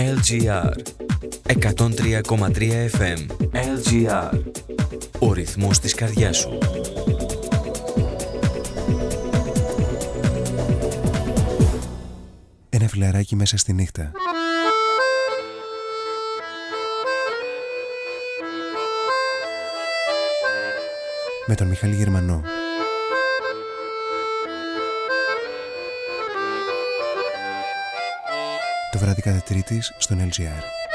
LGR 103,3 FM LGR Ο ρυθμός της καρδιάς σου. Ένα φιλαράκι μέσα στη νύχτα. Με τον Μιχάλη Γερμανό βράδυ κατά τρίτης στον LGR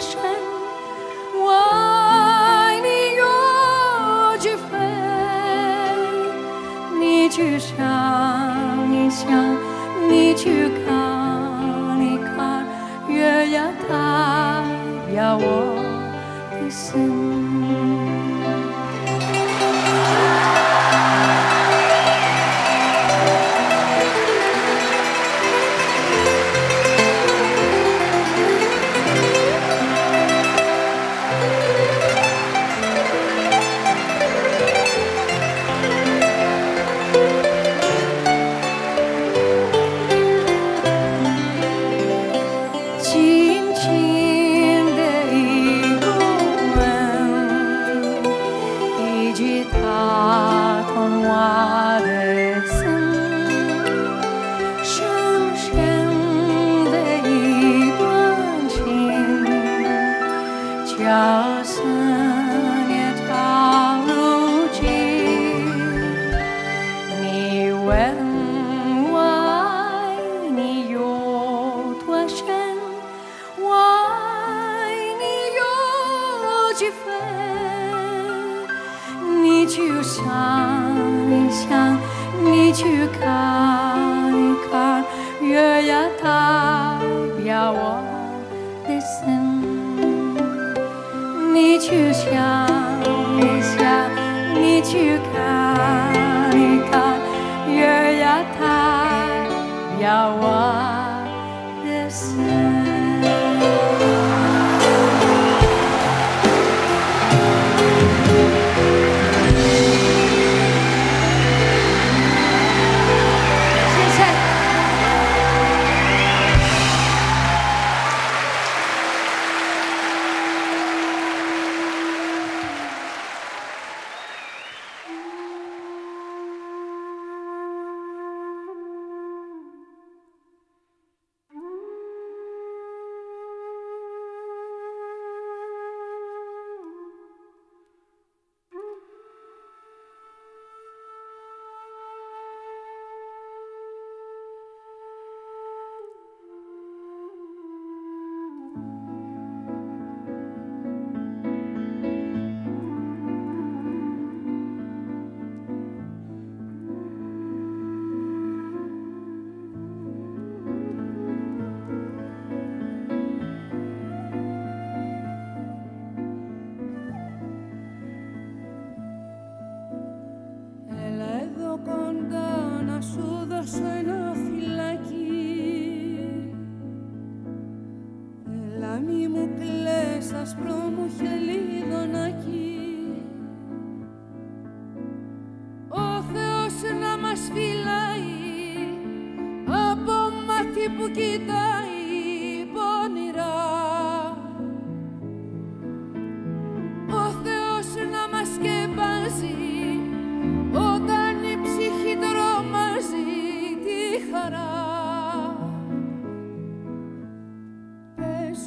深，我爱你有几分？你去想一想，你去看一看，月牙它压我的心。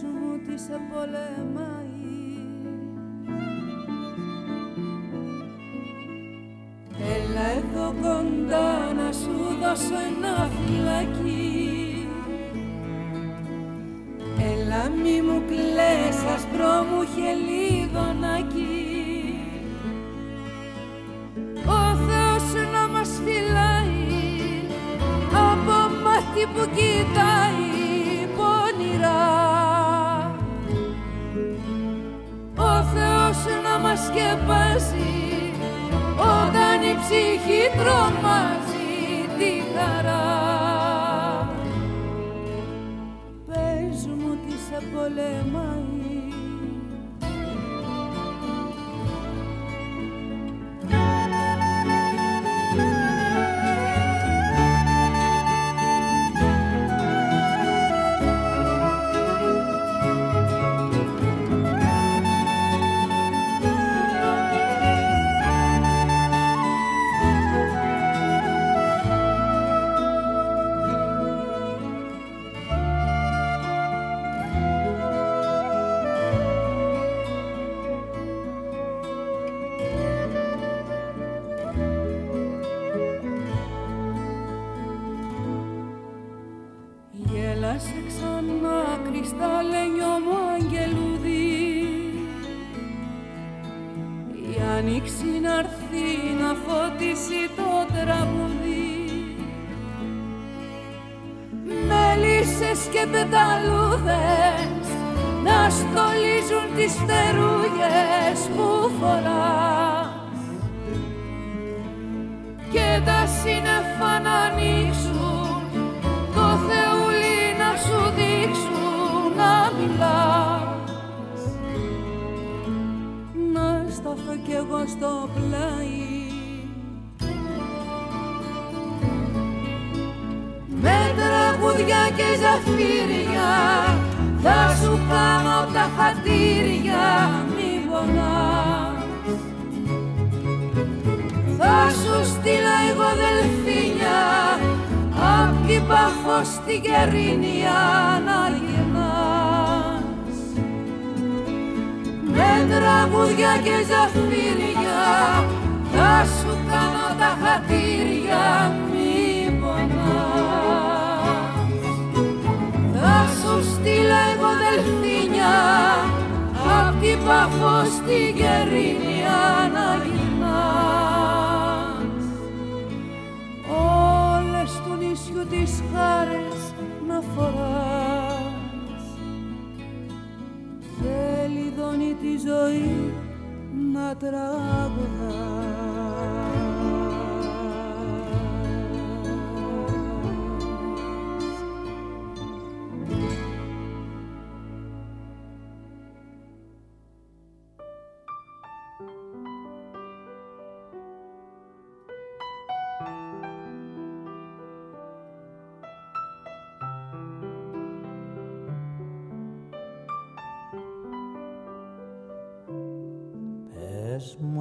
μου τι σε πολεμάει Έλα εδώ κοντά να σου δώσω ένα φυλάκι Έλα μη μου κλαις ασπρό μου Ο Θεός να μας φυλάει από μάτι που σκεπάζει όταν η ψυχή τρομάζει τη χαρά. Πες μου τι σε πολεμά.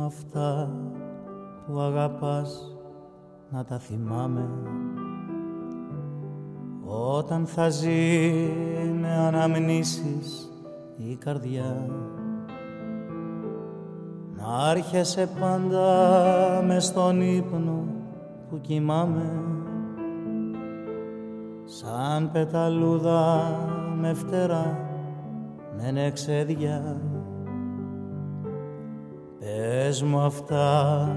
Αυτά που αγαπάς να τα θυμάμαι. Όταν θα ζει με αναμνήσεις η καρδιά. Να έρχεσαι πάντα με στον ύπνο που κοιμάμαι. Σαν πεταλούδα με φτερά με νεξέδια Πες μου αυτά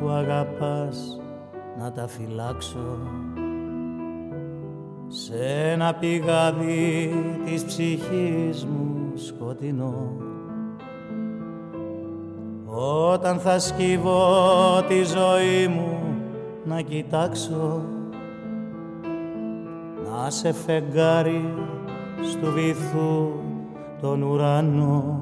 που αγαπάς να τα φυλάξω. Σε ένα πηγάδι της ψυχής μου σκοτεινό. Όταν θα σκύβω τη ζωή μου να κοιτάξω να σε φεγγάρι στου βυθού τον ουρανό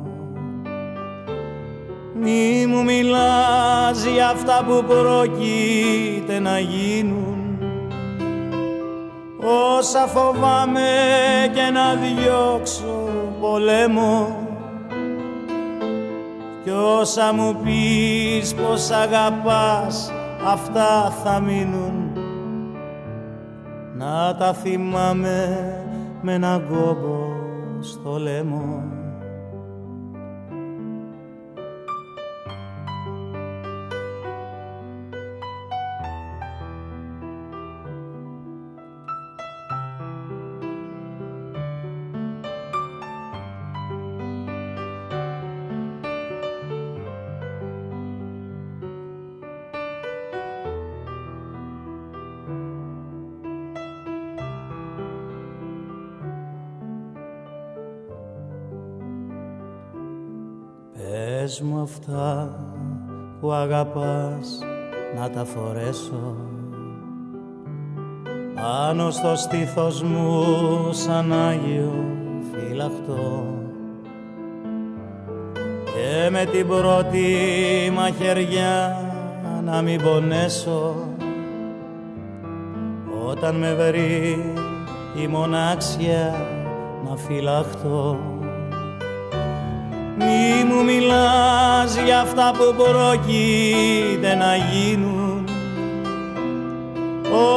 μη μου μιλάς για αυτά που πρόκειται να γίνουν. Όσα φοβάμαι και να διώξω πολέμο Κι όσα μου πεις πως αγαπάς αυτά θα μείνουν. Να τα θυμάμαι με έναν κόμπο στο λαιμό αυτά που αγαπάς να τα φορέσω. Πάνω στο στήθος μου σαν Άγιο φυλαχτό και με την πρώτη μαχαιριά να μην πονέσω. Όταν με βρει η μονάξια να φυλαχτώ μη μου μιλάς για αυτά που πρόκειται να γίνουν.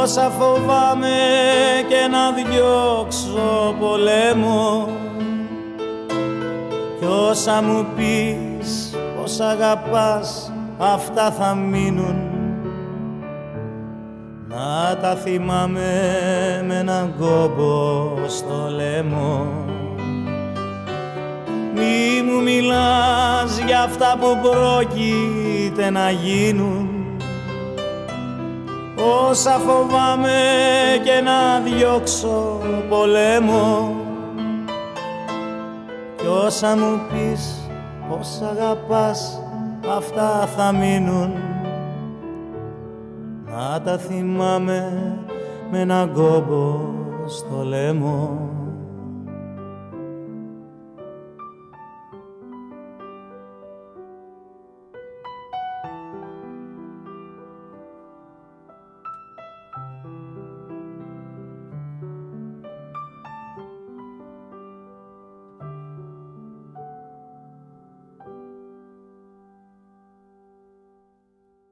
Όσα φοβάμαι και να διώξω πολέμο. Κι όσα μου πεις πως αγαπάς αυτά θα μείνουν. Να τα θυμάμαι με έναν κόμπο στο λαιμό μη μου μιλάς για αυτά που πρόκειται να γίνουν. Όσα φοβάμαι και να διώξω πολέμο. Κι όσα μου πεις πως αγαπάς αυτά θα μείνουν. Να τα θυμάμαι με έναν κόμπο στο λαιμό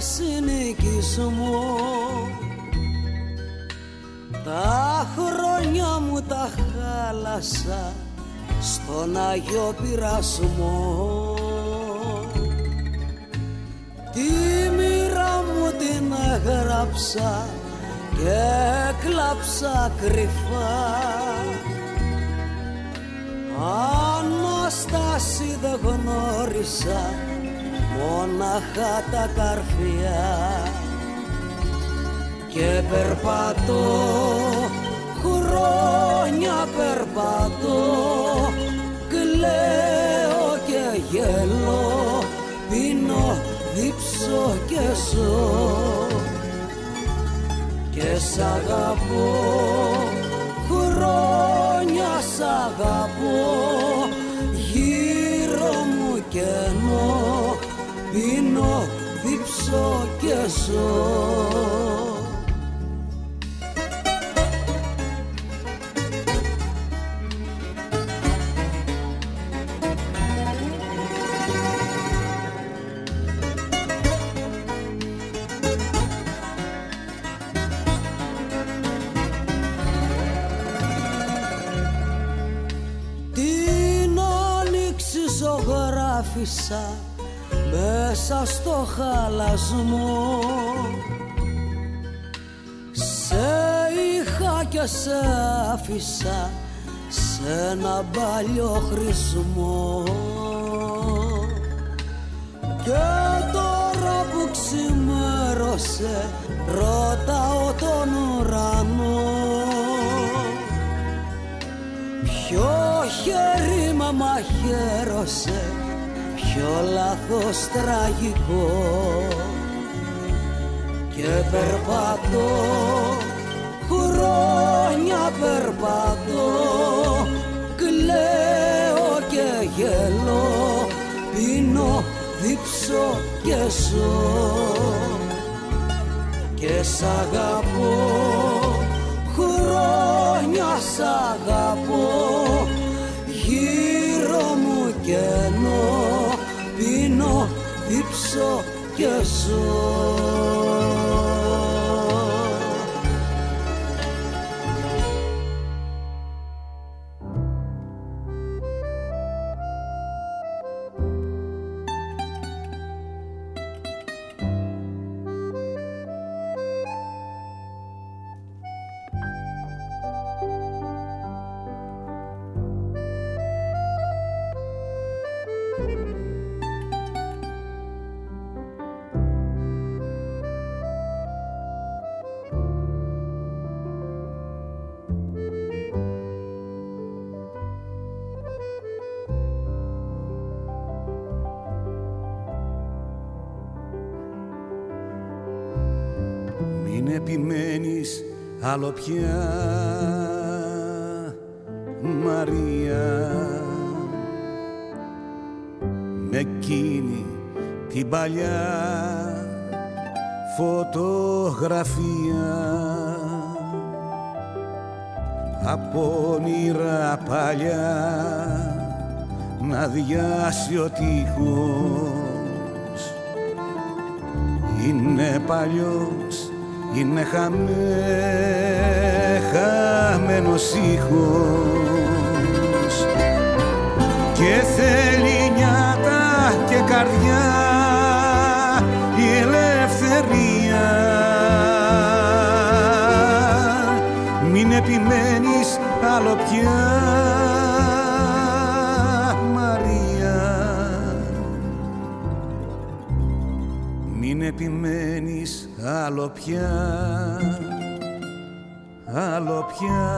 Συνοικισμό τα χρόνια μου τα χάλασα στον Αγιο Πειρασμό. Τη μοίρα μου την έγραψα και κλάψα κρυφά. Ανάσταση δεν γνώρισα μόναχα τα καρφιά. Και περπατώ χρόνια περπατώ. Κλαίω και γελώ πίνω, δίψω και ζω. Και σ' αγαπώ χρόνια σ' αγαπώ. Γύρω μου κενό πίνω, δίψω και ζω χαλασμό Σε είχα και σε άφησα σε ένα παλιό χρησμό. Και τώρα που ξημέρωσε ρωτάω τον ουρανό. Ποιο χέρι μα μαχαίρωσε πιο λάθος τραγικό και περπατώ χρόνια περπατώ κλαίω και γελώ πίνω δίψω και ζω και σ' αγαπώ χρόνια σ' αγαπώ γύρω μου κενό πίνω δίψω και ζω άλλο πια Μαρία. Με εκείνη την παλιά φωτογραφία από όνειρα παλιά να διάσει ο τείχος. Είναι παλιός είναι χαμέ, χαμένος ήχος. Και θέλει νιάτα και καρδιά η ελευθερία. Μην επιμένεις άλλο πια άλλο πια, άλλο πια,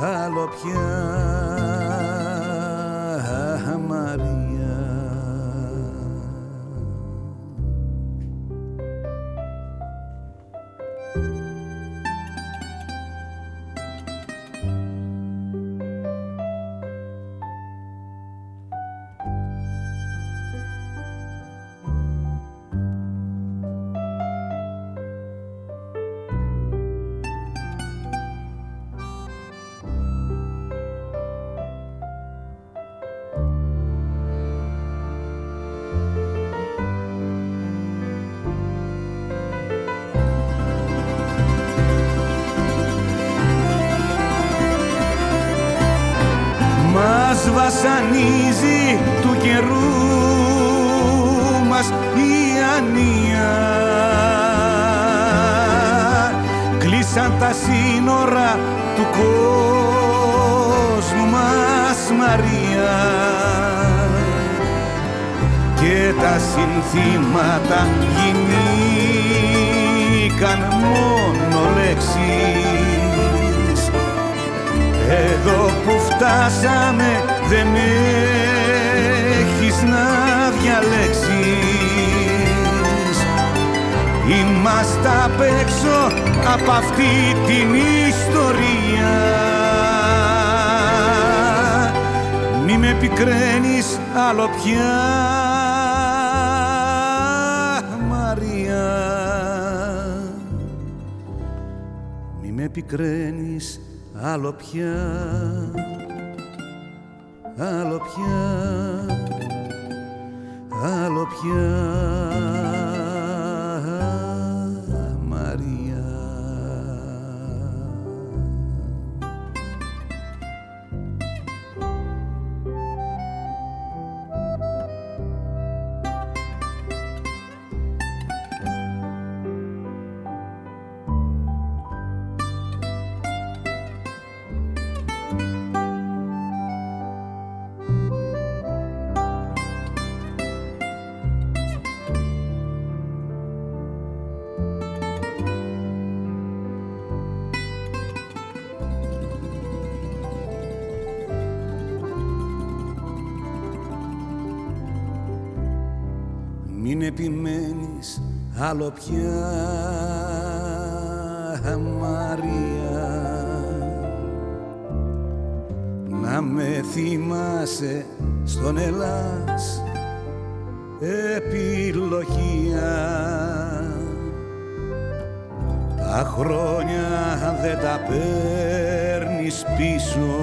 άλλο πια επιμένεις άλλο πια Μαρία. Να με θυμάσαι στον Ελλάς επιλογία. Τα χρόνια δεν τα παίρνεις πίσω.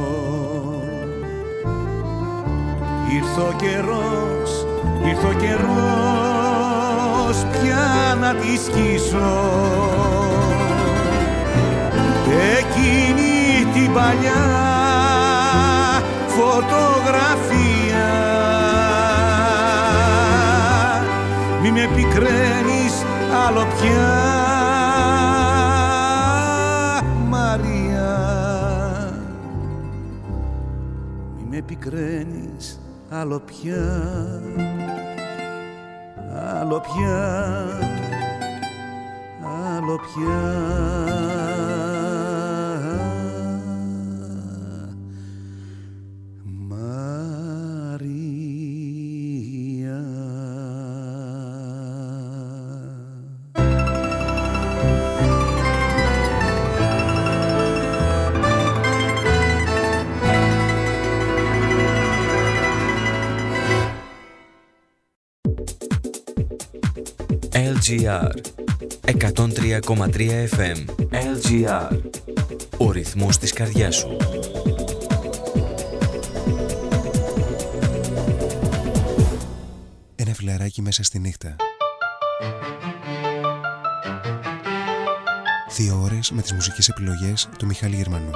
Ήρθε ο καιρός, ήρθε ο καιρός πια να τη σκίσω. Εκείνη την παλιά φωτογραφία. Μη με πικραίνεις άλλο πια Μαρία. Μη με πικραίνεις άλλο πια άλλο πια. Άλλο πια LGR 103,3 FM LGR Ο ρυθμός της καρδιάς σου Ένα φιλαράκι μέσα στη νύχτα. Δύο ώρες με τις μουσικές επιλογές του Μιχάλη Γερμανού.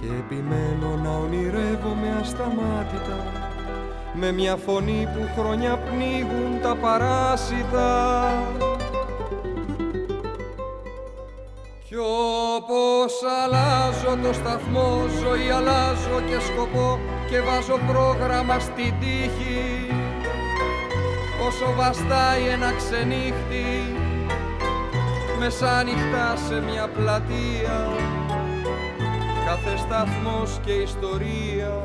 Και επιμένω να ονειρεύομαι ασταμάτητα Με μια φωνή που χρόνια πνίγουν τα παράσιτα. Κι όπως αλλάζω το σταθμό ζωή αλλάζω και σκοπό Και βάζω πρόγραμμα στην τύχη. Όσο βαστάει ένα ξενύχτη μεσάνυχτα σε μια πλατεία κάθε σταθμός και ιστορία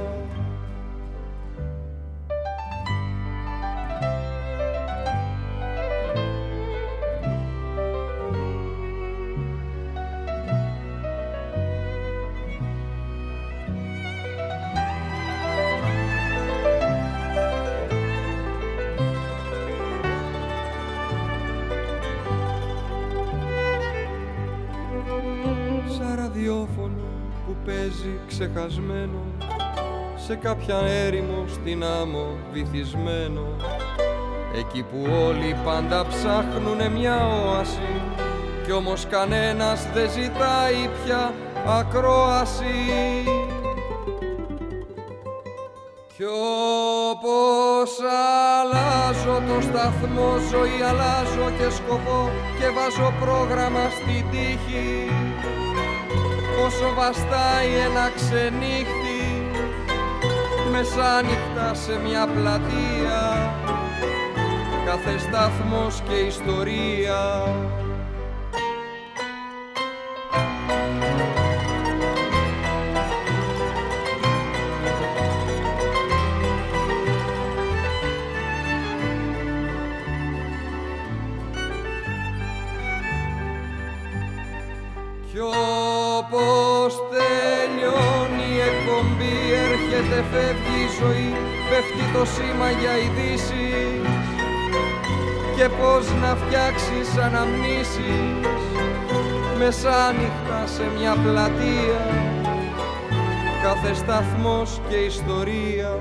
παίζει ξεχασμένο Σε κάποια έρημο στην άμμο βυθισμένο. Εκεί που όλοι πάντα ψάχνουνε μια όαση Κι όμως κανένας δεν ζητάει πια ακρόαση. Κι όπως αλλάζω το σταθμό ζωή αλλάζω και σκοπό και βάζω πρόγραμμα στην τύχη όσο βαστάει ένα ξενύχτη μεσάνυχτα σε μια πλατεία. Κάθε σταθμός και ιστορία και πώς να φτιάξεις αναμνήσεις μεσάνυχτα σε μια πλατεία. Κάθε σταθμός και ιστορία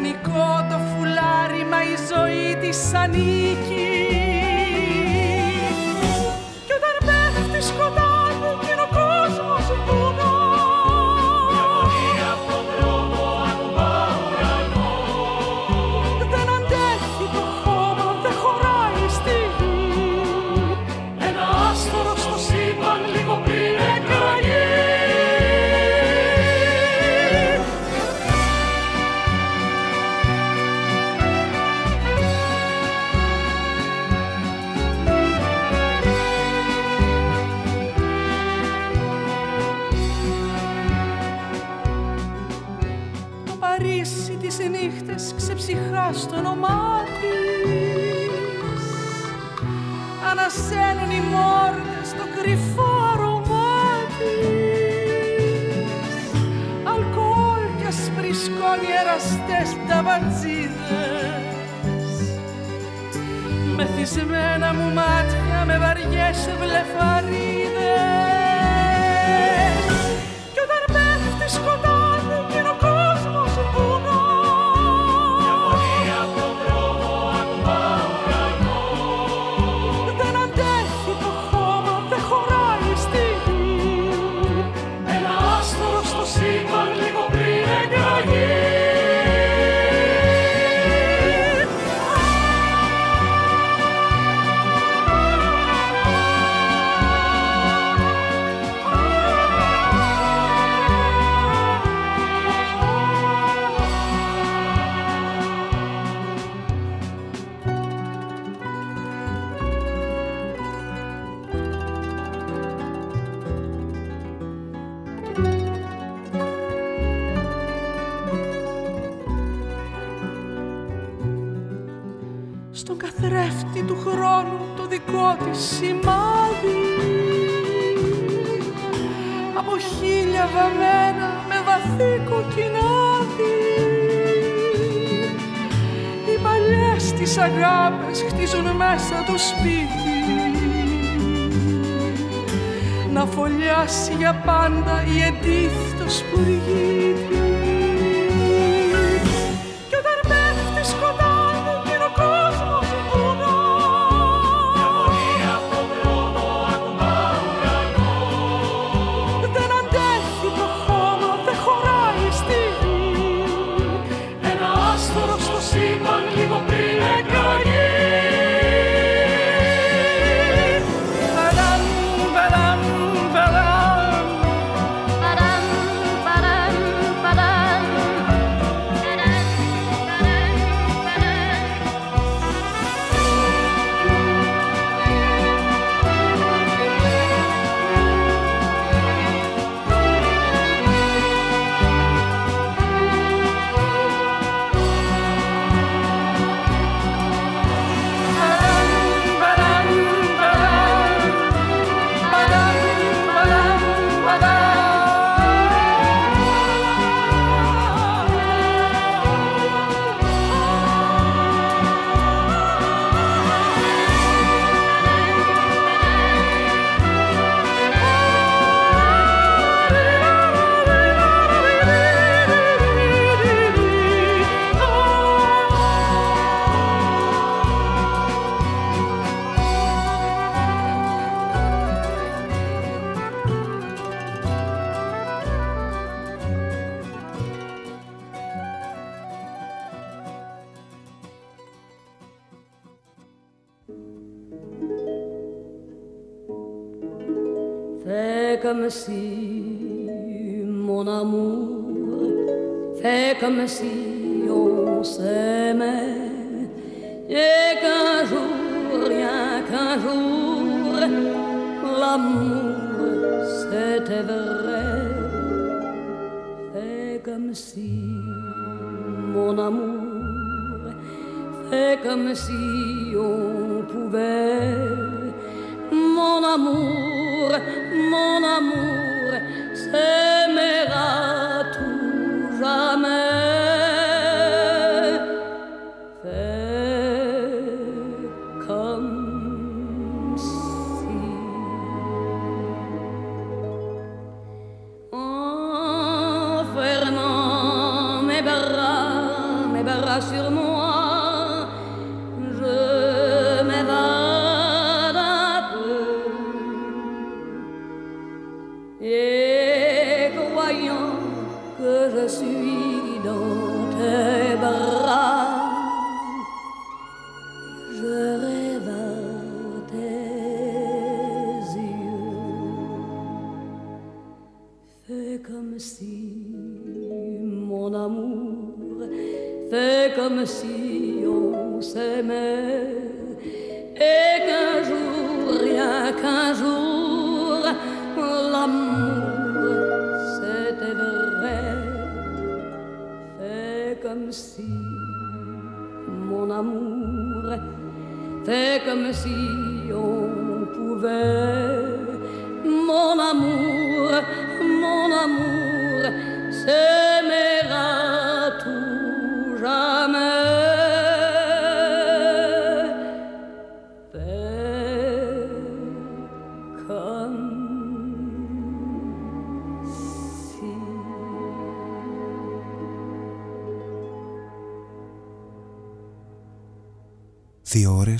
δανεικό το φουλάρι μα η ζωή της ανήκει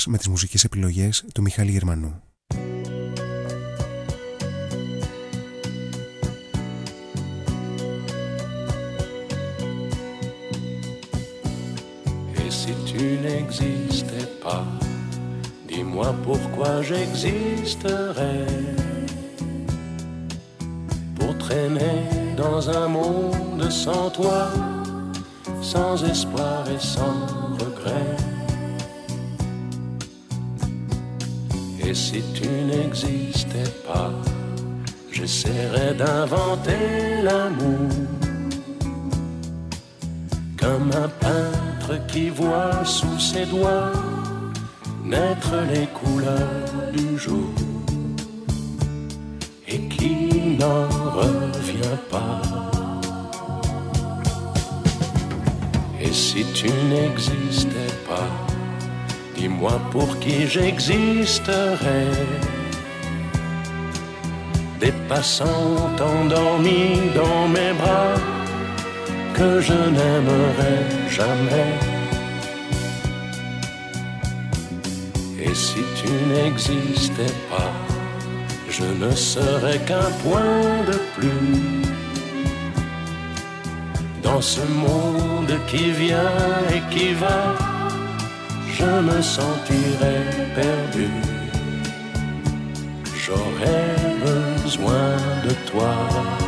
με τις μουσικές επιλογές του Μιχάλη Γερμανού. Et si tu n'existais pas, dis-moi pourquoi j'existerais. Pour traîner dans un monde sans toi, sans espoir et sans regret. si tu n'existais pas, j'essaierais d'inventer l'amour comme un peintre qui voit sous ses doigts naître les couleurs du jour et qui n'en revient pas. Et si tu n'existais pas, dis-moi pour qui j'existerais. Des passants endormis dans mes bras que je n'aimerai jamais. Et si tu n'existais pas, je ne serais qu'un point de plus dans ce monde qui vient et qui va. Je me sentirais perdu. J'aurais besoin de toi.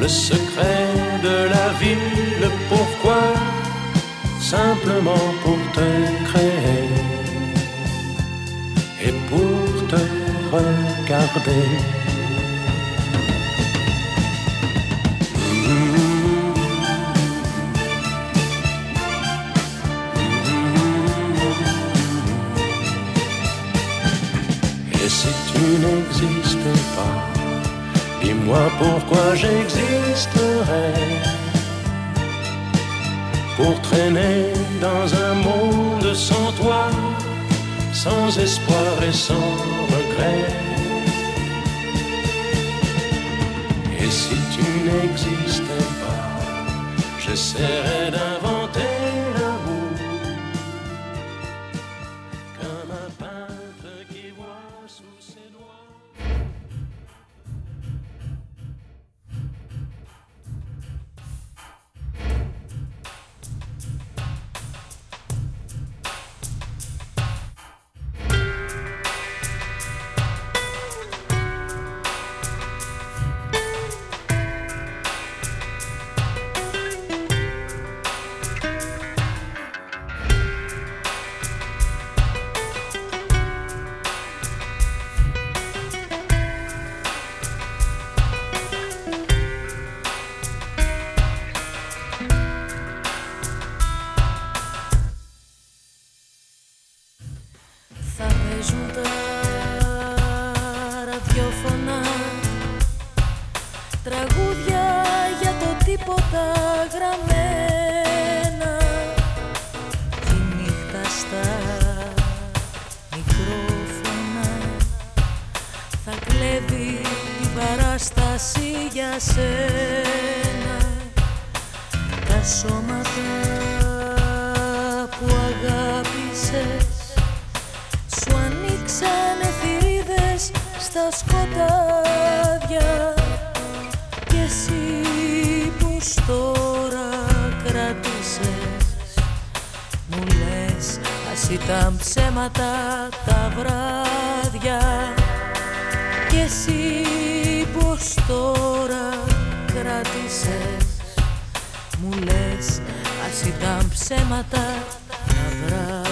le secret de la vie, le pourquoi, simplement pour te créer et pour te regarder? pourquoi j'existerais Pour traîner dans un monde sans toi, sans espoir et sans regret. Et si tu n'existais pas, j'essaierais d'inventer γραμμένα. Τη νύχτα στα μικρόφωνα. Θα κλέβει την παράσταση για σένα. Τα σώματα τα ψέματα τα βράδια. Και εσύ πως τώρα κράτησες μου λες ας ψέματα τα βράδια.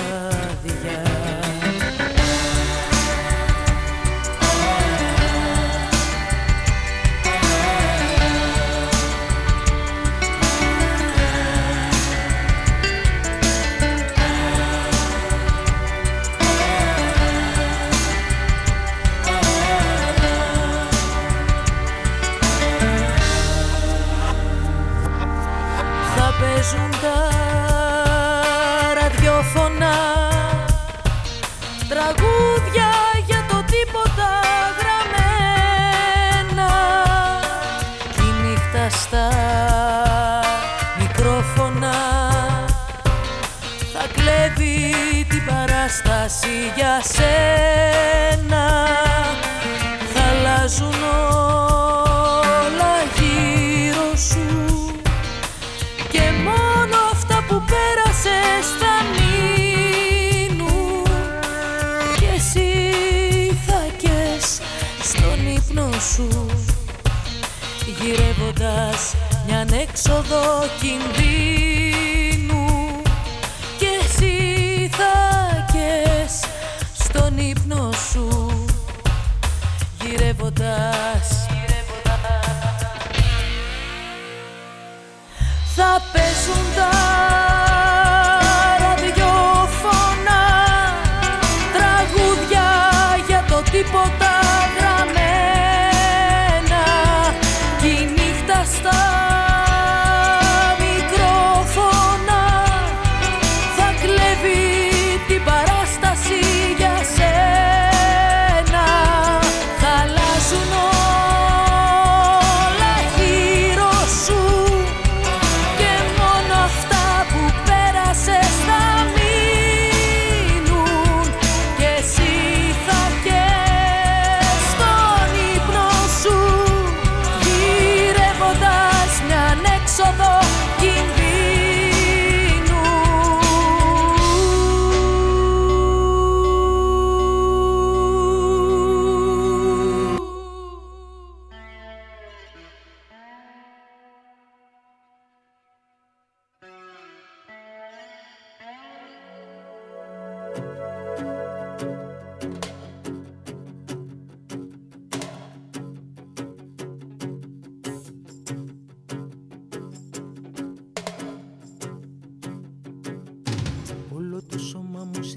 walking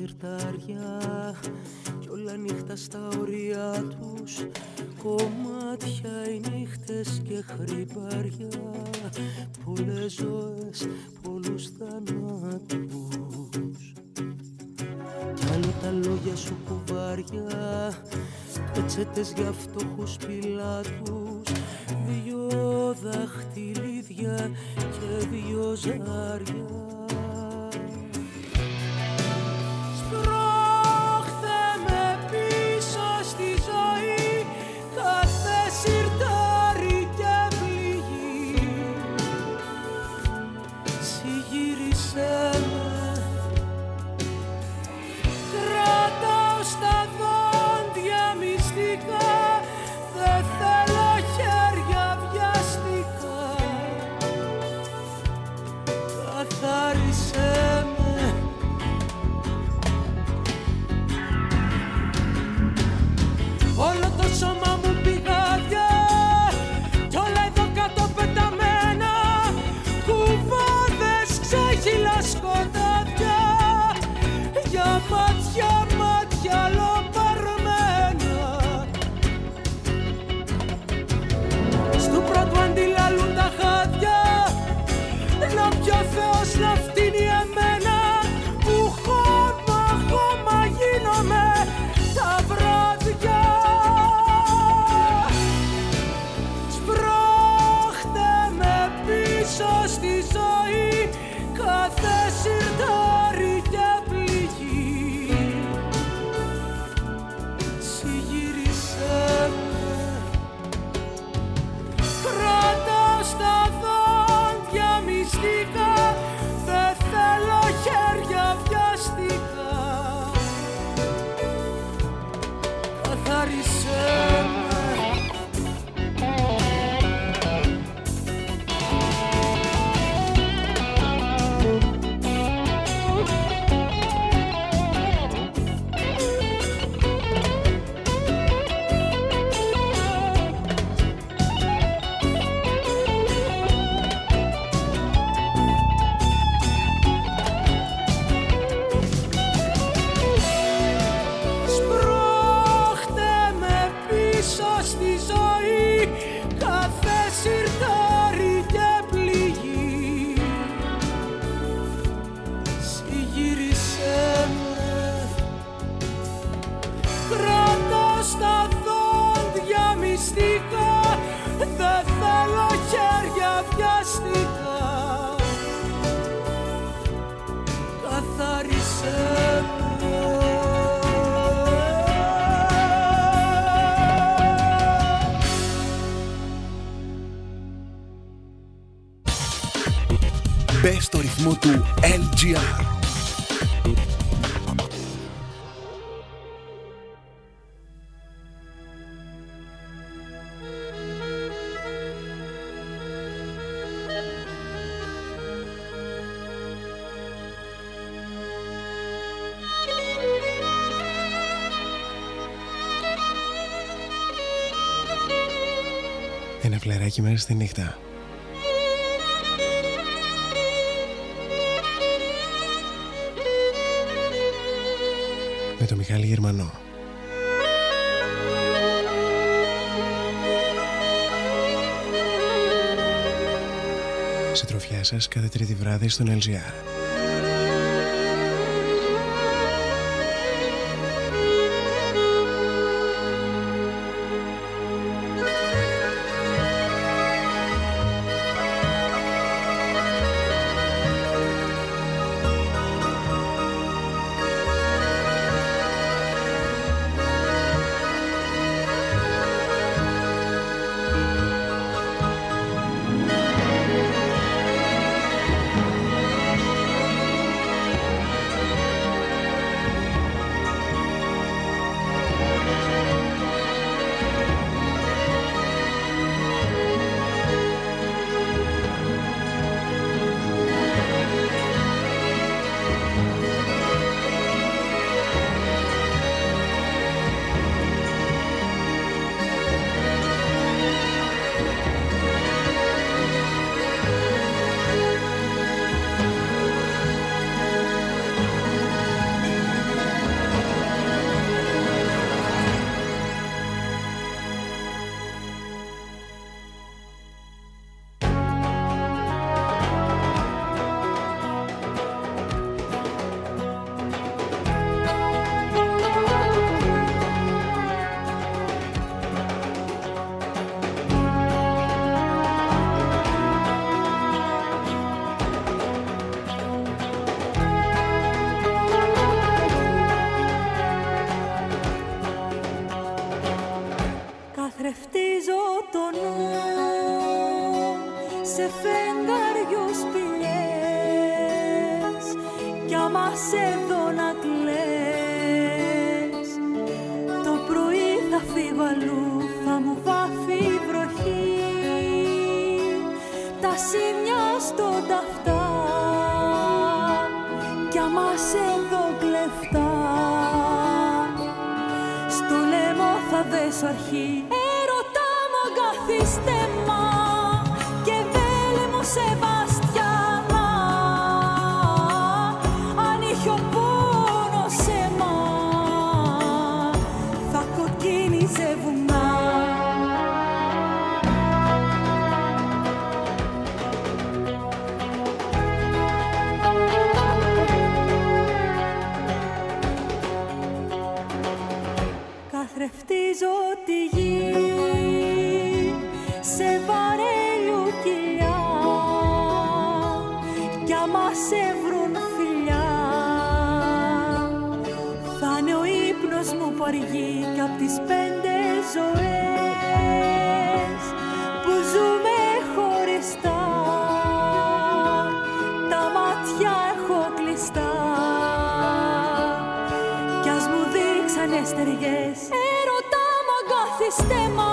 σιρτάρια κι όλα νύχτα στα ωριά τους. Κομμάτια οι νύχτες και χρυπάρια πολλές ζωές, πολλούς θανάτους. Κι τα λόγια σου κουβάρια πετσέτες για φτωχούς πιλάτους. Δυο δαχτυλίδια και δυο ζάρια. Ένα φλεράκι μέσα στη νύχτα. το Μιχάλη Γερμανό. Συντροφιά σας κάθε τρίτη βράδυ στον LGR. ενέργειες Ερωτά μου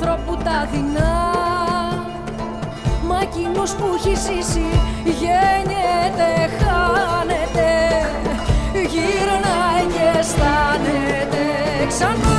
ανθρώπου τα δεινά. Μα εκείνος που έχει ζήσει γέννιεται, χάνεται. Γυρνάει και αισθάνεται ξανά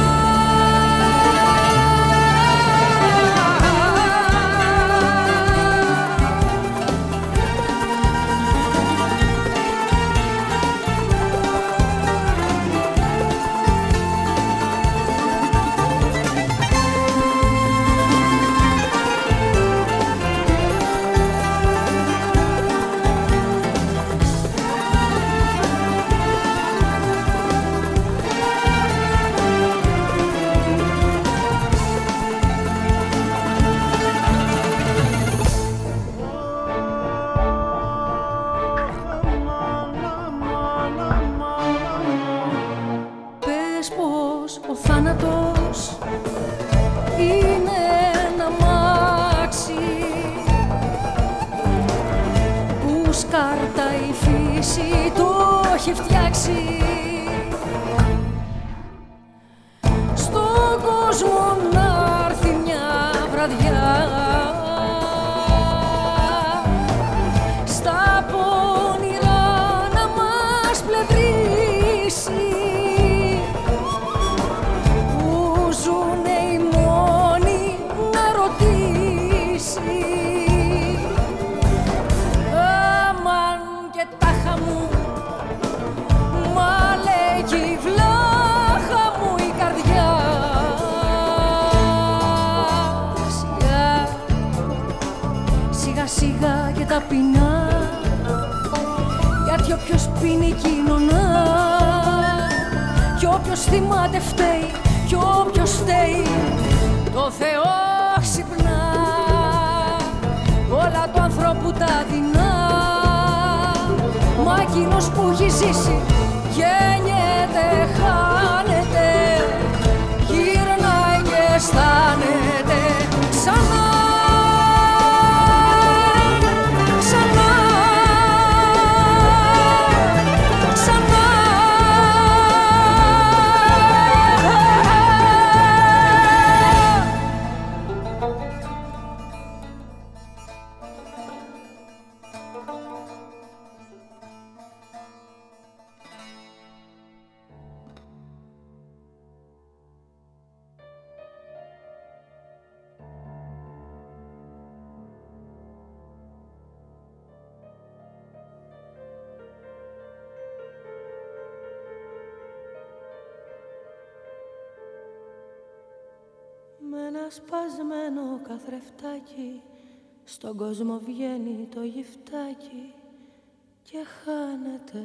πίνει κοινωνά Κι όποιος θυμάται φταίει. Κι όποιος φταίει Το Θεό ξυπνά. Όλα του ανθρώπου τα δεινά. Μα εκείνος που έχει ζήσει καθρεφτάκι στον κόσμο βγαίνει το γυφτάκι και χάνεται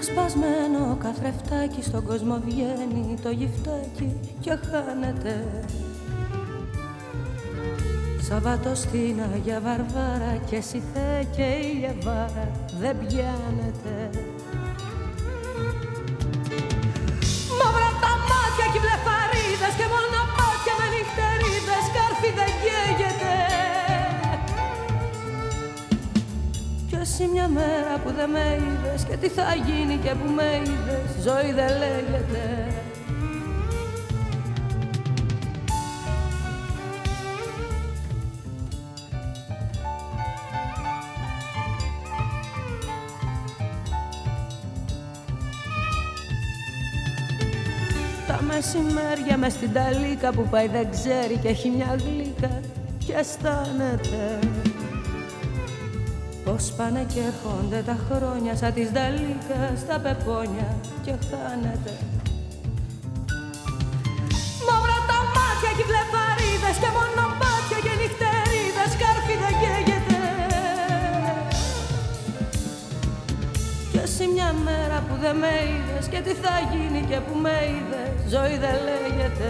σπασμένο καθρεφτάκι στον κόσμο βγαίνει το γυφτάκι και χάνεται. Σαββάτο στην Αγία Βαρβάρα και θέ και η Λεβάρα δεν πιάνεται μέρα που δεν με είδες και τι θα γίνει και που με είδες ζωή δεν λέγεται. Τα μεσημέρια μες στην ταλίκα που πάει δεν ξέρει και έχει μια γλύκα και αισθάνεται Πώς πάνε και έρχονται τα χρόνια σαν της Δαλίκα στα πεπόνια και χάνεται. Μαύρα τα μάτια και βλεφαρίδες και μονοπάτια και νυχτερίδες κάρφι δεν καίγεται. Κι εσύ μια μέρα που δεν με είδες και τι θα γίνει και που με είδες ζωή δεν λέγεται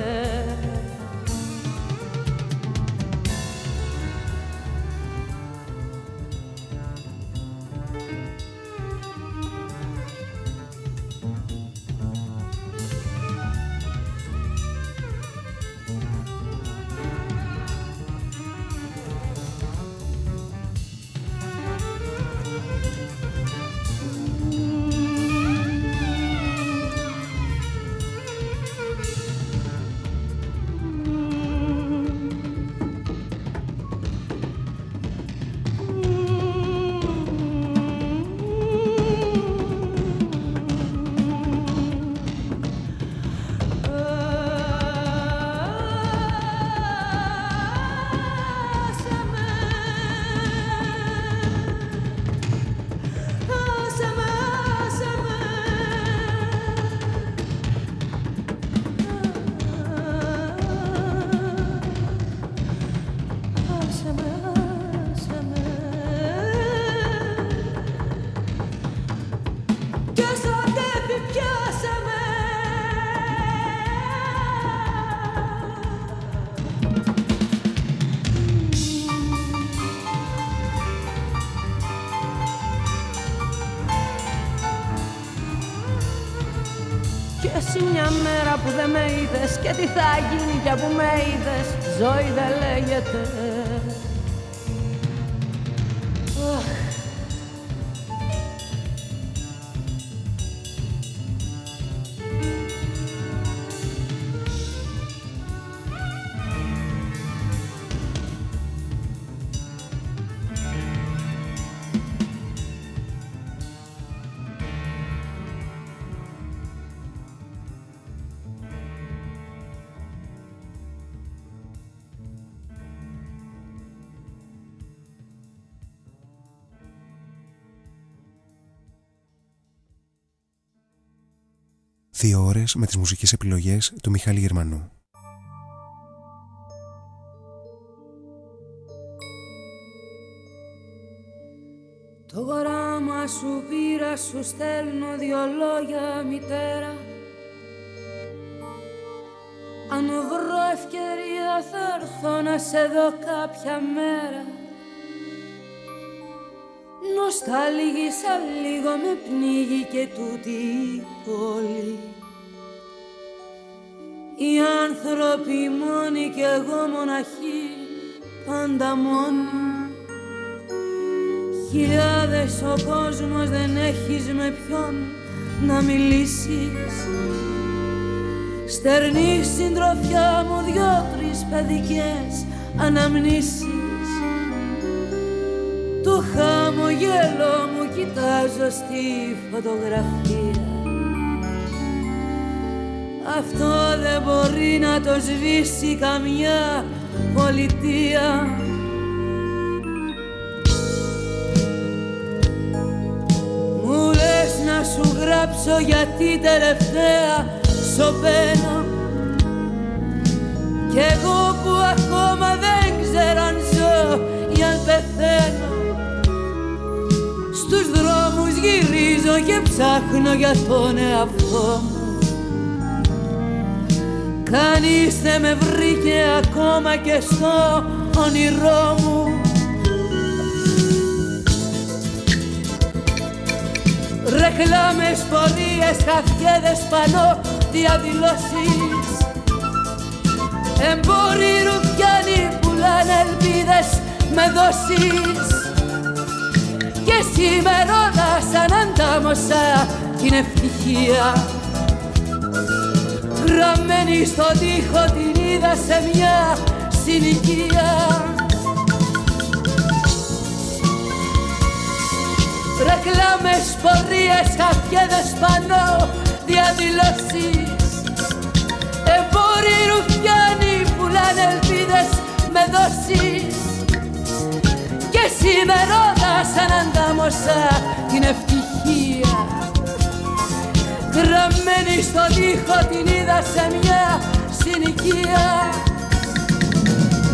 Δύο ώρες με τις μουσικές επιλογές του Μιχάλη Γερμανού. Το γράμμα σου πήρα, σου στέλνω δυο λόγια μητέρα Αν βρω ευκαιρία θα έρθω να σε δω κάποια μέρα Νοσταλγήσα λίγο με πνίγει και τούτη η πόλη. Οι άνθρωποι μόνοι κι εγώ μοναχοί πάντα μόνοι. Χιλιάδες ο κόσμος δεν έχεις με ποιον να μιλήσεις. Στερνή συντροφιά μου δυο-τρεις παιδικές αναμνήσεις το χαμογέλο μου κοιτάζω στη φωτογραφία. Αυτό δεν μπορεί να το σβήσει καμιά πολιτεία. Μου λες να σου γράψω γιατί τελευταία σωπαίνω Κι εγώ που ακόμα δεν ξέρω αν ζω ή αν πεθαίνω γυρίζω και ψάχνω για τον εαυτό μου. Κανείς δεν με βρήκε ακόμα και στο όνειρό μου. Ρεκλάμες, πορείες, χαφιέδες, πανώ, διαδηλώσεις. Εμπόροι ρουφιάνοι πουλάνε ελπίδες με δόσεις και σήμερα σαν αντάμωσα την ευτυχία. Γραμμένη στον τοίχο την είδα σε μια συνοικία. Ρεκλάμες, πορείες, χαφιέδες πανώ, διαδηλώσεις. Εμπόροι ρουφιάνοι πουλάνε ελπίδες με δόσεις και σήμερα σαν αντάμωσα την ευτυχία. Γραμμένη στον τοίχο την είδα σε μια συνοικία.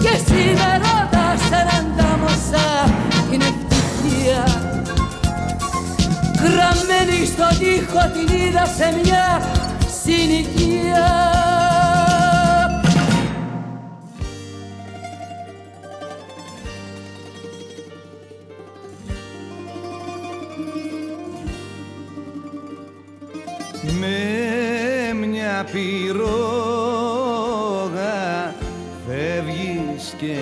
Και σήμερα σαν αντάμωσα την ευτυχία. Γραμμένη στον τοίχο την είδα σε μια συνοικία και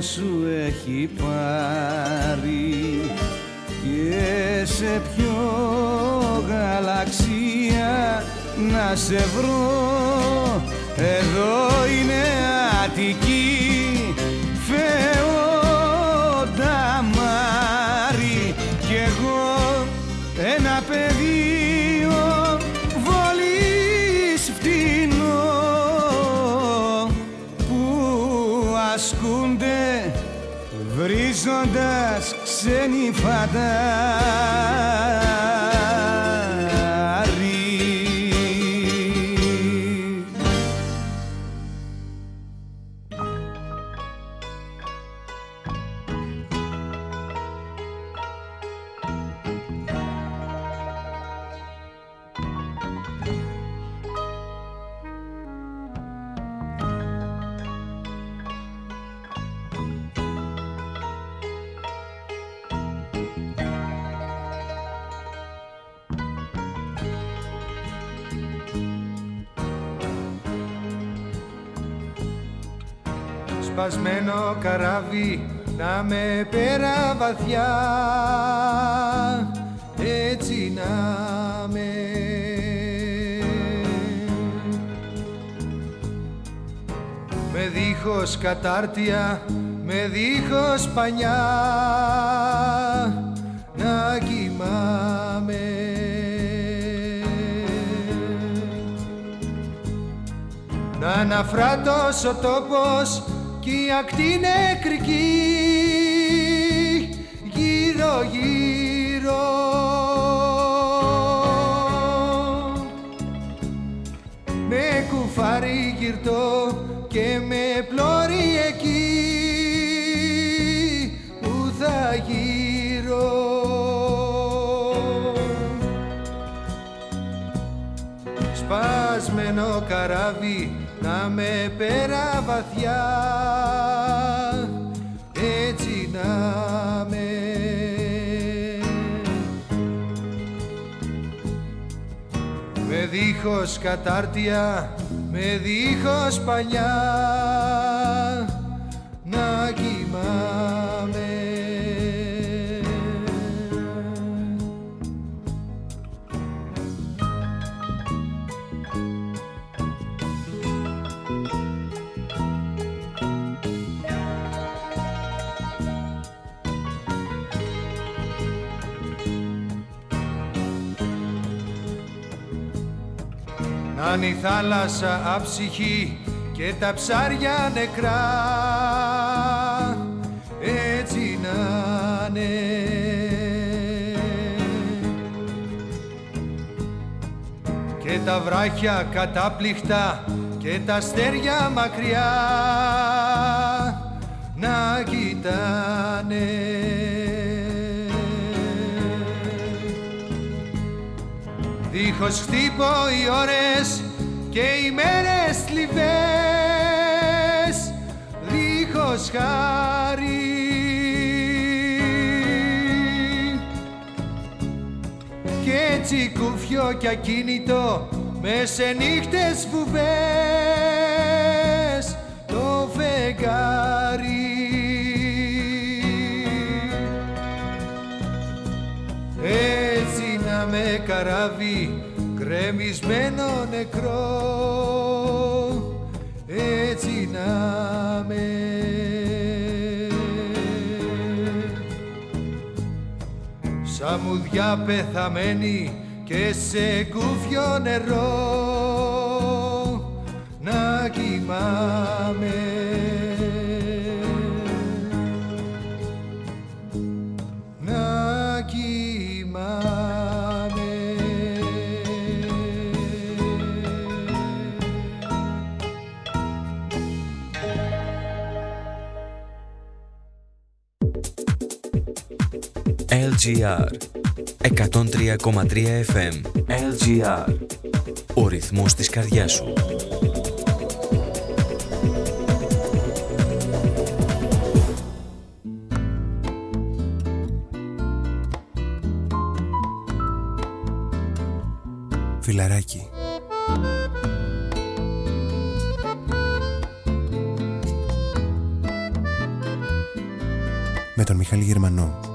σου έχει πάρει και σε ποιο γαλαξία να σε βρω. Εδώ είναι ξένοι φαντάρι καράβι να με πέρα βαθιά. Έτσι να με με δίχως κατάρτια με δίχως πανιά να κοιμάμαι. Να αναφράτως ο τόπος κι η ακτή νεκρική γύρω γύρω. Με κουφάρι γυρτό και με πλώρη εκεί. Που θα γύρω. Σπασμένο καράβι να με πέρα βαθιά έτσι να με. Με δίχως κατάρτια με δίχως παλιά να κοιμάμαι Να η θάλασσα αψυχή και τα ψάρια νεκρά. Έτσι να και τα βράχια κατάπληκτα και τα αστέρια μακριά να κοιτάνε δίχως χτύπω οι ώρες και οι μέρες θλιβές δίχως χάρη. Κι έτσι κουφιό κι ακίνητο μες σε νύχτες φουβές το φεγγάρι να με καράβει κρεμισμένο νεκρό. Έτσι να με σαν μουδιά πεθαμένη και σε κούφιο νερό. Να κοιμάμαι LGR 103,3 FM LGR Ο ρυθμός της καρδιάς σου. Φιλαράκι. Με τον Μιχάλη Γερμανό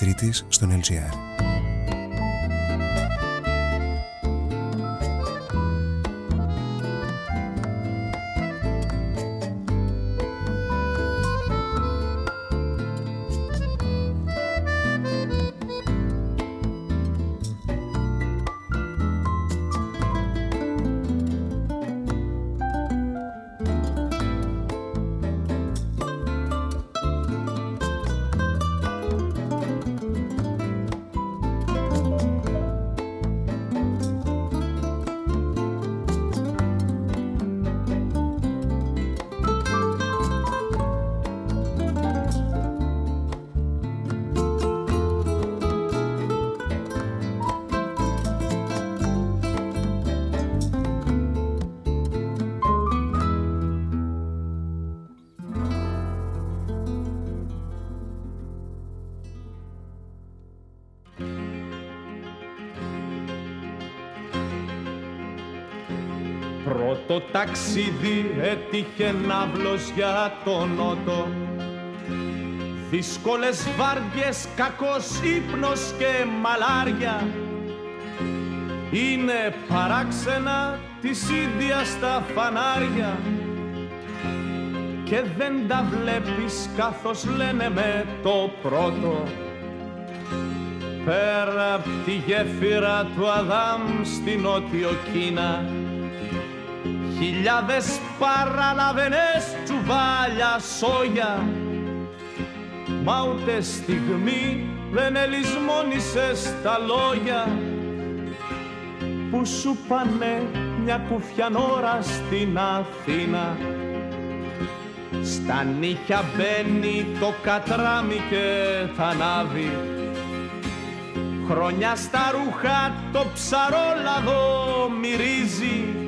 τρίτης στον LGR ταξίδι έτυχε ναύλος για τον νότο. Δύσκολες βάρδιες, κακός ύπνος και μαλάρια. Είναι παράξενα της ίδιας στα φανάρια. Και δεν τα βλέπεις καθώς λένε με το πρώτο. Πέρα απ' τη γέφυρα του Αδάμ στην Νότιο Κίνα χιλιάδες παραλαβενές τσουβάλια σόγια. Μα ούτε στιγμή δεν ελισμόνησες τα λόγια. Που σου πάνε μια κουφιανόρα στην Αθήνα. Στα νύχια μπαίνει το κατράμι και θα ανάβει. Χρόνια στα ρούχα το ψαρόλαδο μυρίζει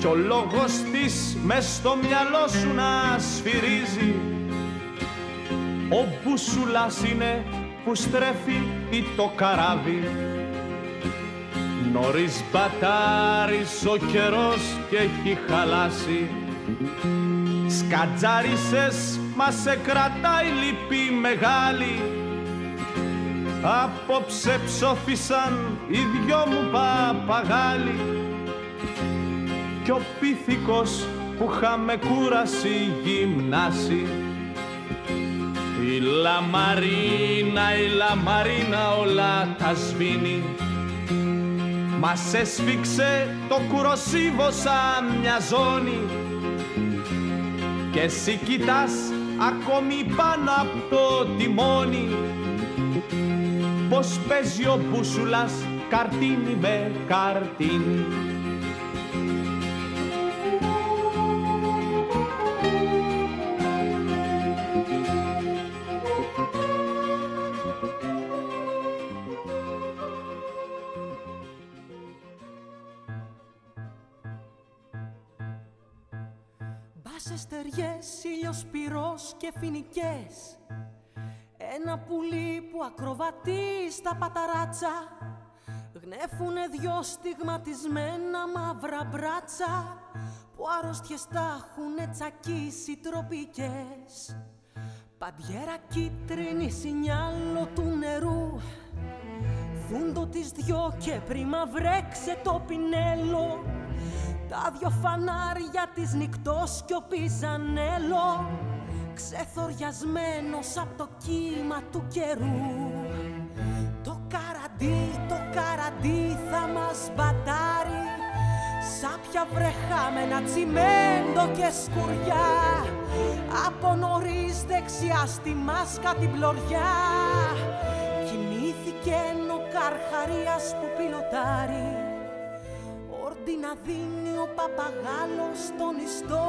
κι ο λόγος της μες στο μυαλό σου να σφυρίζει. Ο μπουσουλάς είναι που στρέφει ή το καράβι. Νωρίς μπατάρεις ο καιρός και έχει χαλάσει. Σκατζάρισες μα σε κρατάει λυπή μεγάλη. Απόψε ψόφισαν οι δυο μου παπαγάλοι Κι ο πίθηκος που είχαμε κούραση γυμνάσει η λαμαρίνα, η λαμαρίνα όλα τα σβήνει. Μας έσφιξε το κουροσίβο σαν μια ζώνη. Και εσύ κοιτάς ακόμη πάνω από το τιμόνι Πως παίζει ο μπούσουλας καρτίνι με καρτίνι και φοινικές. Ένα πουλί που ακροβατεί στα παταράτσα. Γνέφουνε δυο στιγματισμένα μαύρα μπράτσα Που άρρωστιες τα έχουνε τσακίσει τροπικές. Παντιέρα κίτρινη σινιάλο του νερού. Φούντο τις δυο και πρίμα βρέξε το πινέλο Τα δυο φανάρια της νυχτός κι ο πιζανέλο ξεθοριασμένος από το κύμα του καιρού. Το καραντί, το καραντί θα μας μπατάρει Σάπια βρεχάμενα τσιμέντο και σκουριά. Από νωρίς δεξιά στη μάσκα την πλωριά Κοιμήθηκε ο καρχαρίας που πιλωτάρει Όρτι να δίνει ο παπαγάλος στον ιστό.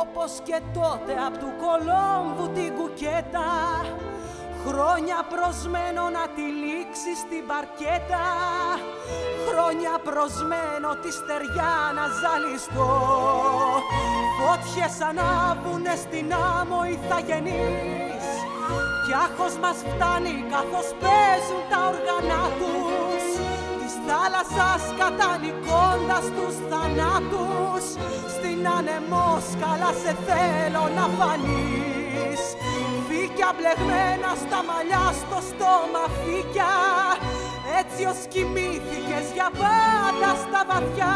Όπως και τότε απ' του Κολόμβου την κουκέτα Χρόνια προσμένο να τη λήξει στην παρκέτα. Χρόνια προσμένο τη στεριά να ζαλιστώ. Φώτιες ανάβουνε στην άμμο οι θαγενείς. Κι άχος μας φτάνει καθώς παίζουν τα όργανα τους. Της θάλασσας κατανικώντας τους θανάτους. Στην ανεμόσκαλα σε θέλω να φανείς. Φύκια μπλεγμένα στα μαλλιά στο στόμα φύκια. Έτσι ως κοιμήθηκες για πάντα στα βαθιά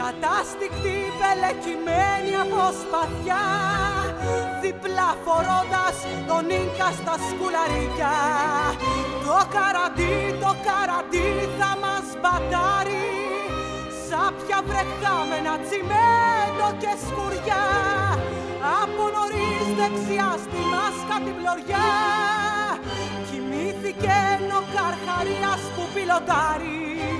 Κατάστηκτη πελεκυμένη από σπαθιά Διπλά φορώντας τον Ίνκα στα σκουλαρίκια. Το καραντί, το καραντί θα μας μπατάρει σάπια βρεχάμενα τσιμέντο και σκουριά. Από νωρίς δεξιά στη μάσκα την πλωριά κοιμήθηκε ο καρχαρίας που πιλωτάρει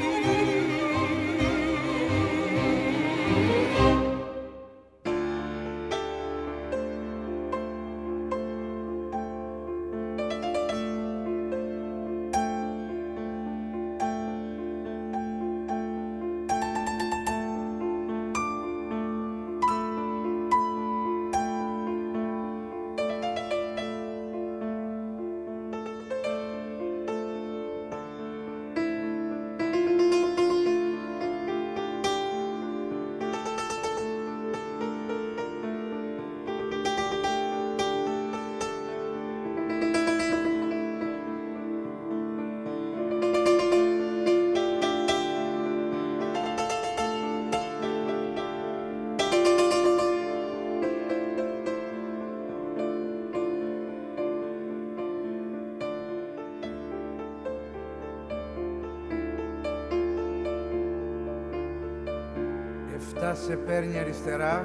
αριστερά,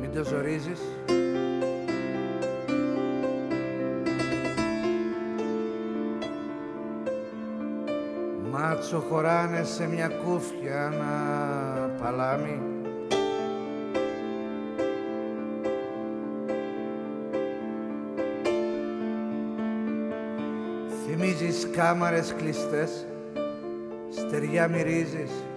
μην το ζορίζεις. Μάτσο χωράνε σε μια κούφια ένα παλάμι. Θυμίζεις κάμαρες κλειστές, στεριά μυρίζεις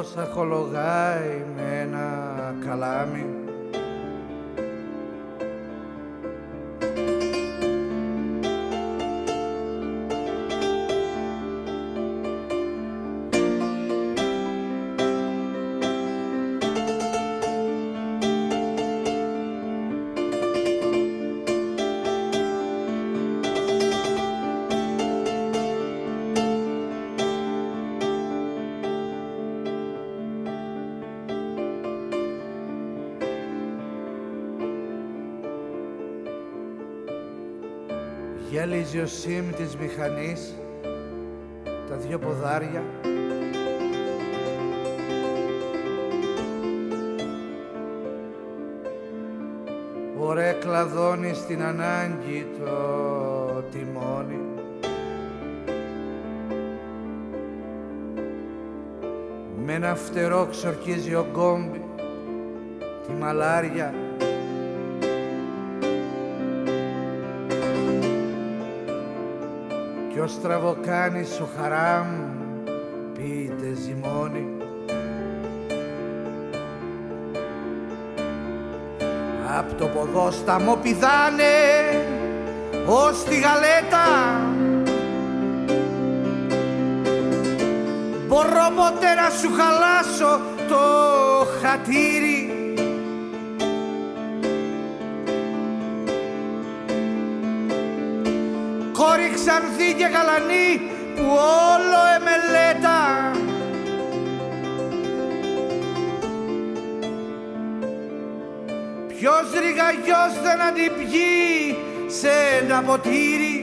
πιο μικρός θα χολογάει με ένα καλάμι γυαλίζει ο σίμ της μηχανής τα δυο ποδάρια. Ωραία κλαδώνεις στην ανάγκη το τιμόνι. Με ένα φτερό ξορκίζει ο γκόμπι τη μαλάρια Κι ο στραβοκάνης ο χαράμ πείτε ζυμώνει. Απ' το ποδόσταμο πηδάνε ως τη γαλέτα. Μπορώ ποτέ να σου χαλάσω το χατήρι κόρη ξανθή και γαλανή που όλο εμελέτα. Ποιος ρηγαγιός δεν αντιπιεί σε ένα ποτήρι;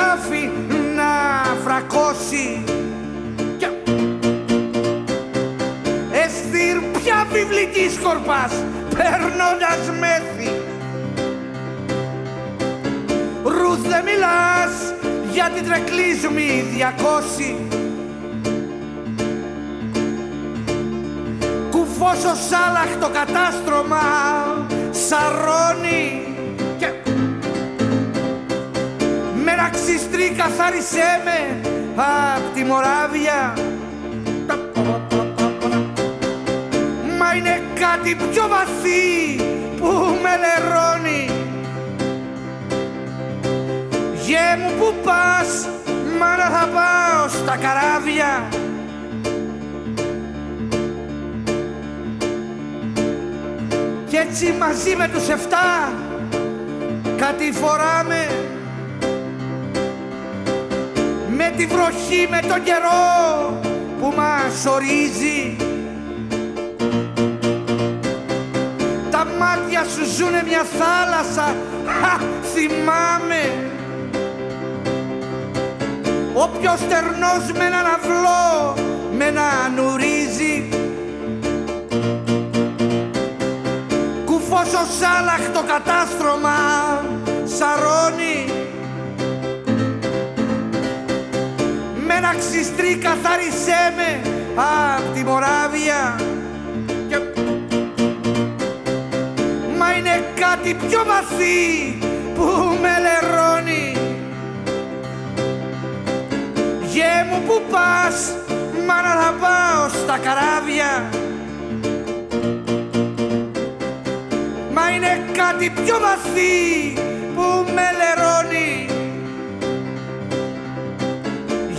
Πίθανο συνάφη να φρακώσει. Εστήρ πια βιβλικής σκορπάς παίρνοντας μέθη. Ρουθ δεν μιλάς για την τρεκλίσμη διακόση Κουφός ο σάλαχ το κατάστρωμα σαρώνει ένα ξυστρί καθάρισέ με απ' τη Μοράβια. Μα είναι κάτι πιο βαθύ που με λερώνει Γε μου που πας, μάνα θα πάω στα καράβια. Κι έτσι μαζί με τους εφτά κάτι φοράμε τη βροχή, με τον καιρό που μας ορίζει. Τα μάτια σου ζουνε μια θάλασσα, χα, θυμάμαι. Όποιος στερνός με έναν αυλό με έναν ουρίζει. Κουφός ο σάλαχ το κατάστρωμα σαρώνει Με ένα ξυστρί καθάρισέ με. Απ' τη Μοράβια. Μα είναι κάτι πιο βαθύ που με λερώνει. Γε μου που πας, μάνα θα πάω στα καράβια. Μα είναι κάτι πιο βαθύ που με λερώνει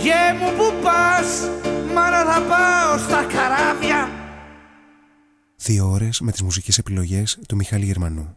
Γε μου που πας, μάνα θα πάω στα καράβια Δύο ώρες με τις μουσικές επιλογές του Μιχάλη Γερμανού.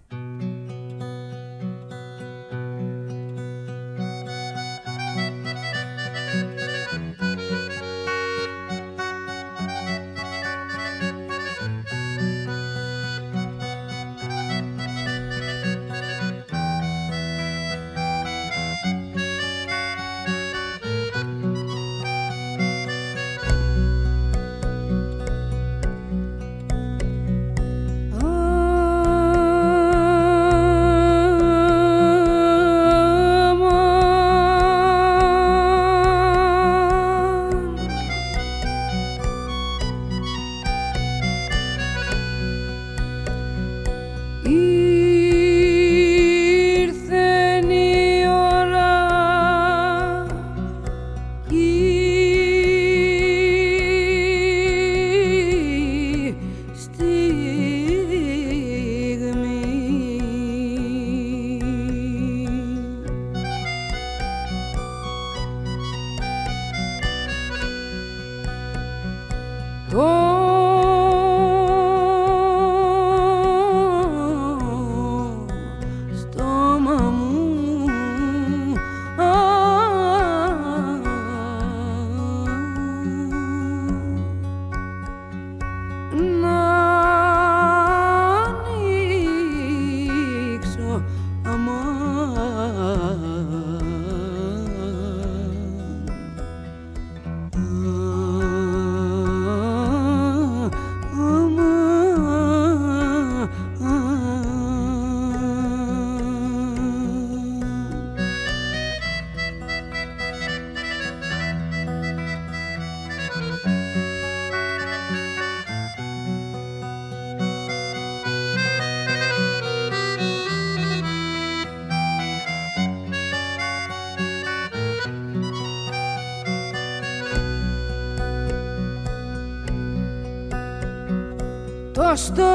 Το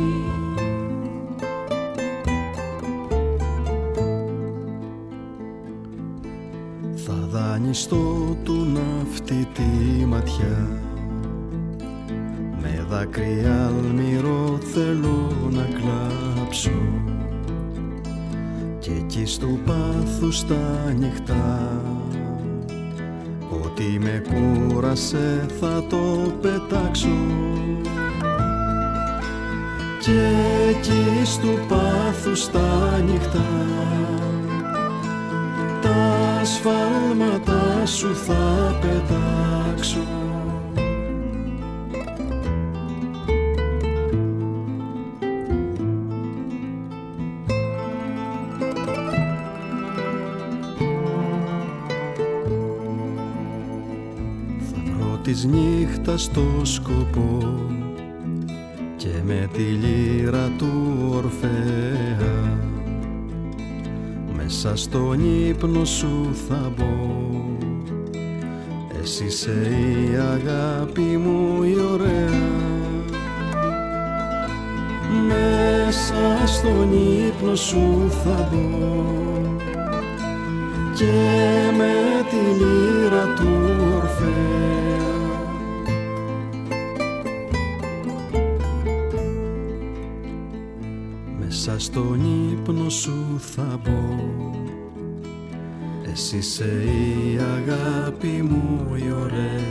στο του ναυτή τη ματιά. Με δάκρυα αλμυρό θέλω να κλάψω. Και εκεί στου πάθου τα νυχτά. Ό,τι με κούρασε θα το πετάξω. Και εκεί στου πάθου τα νυχτά. Τα σφάλματα σκοπό και με τη λύρα του Ορφέα. Μέσα στον ύπνο σου θα μπω εσύ είσαι η αγάπη μου η ωραία. Μέσα στον ύπνο σου θα μπω. Και με τη λύρα του Ορφέα. Στον ύπνο σου θα μπω. Εσύ είσαι η αγάπη μου η ωραία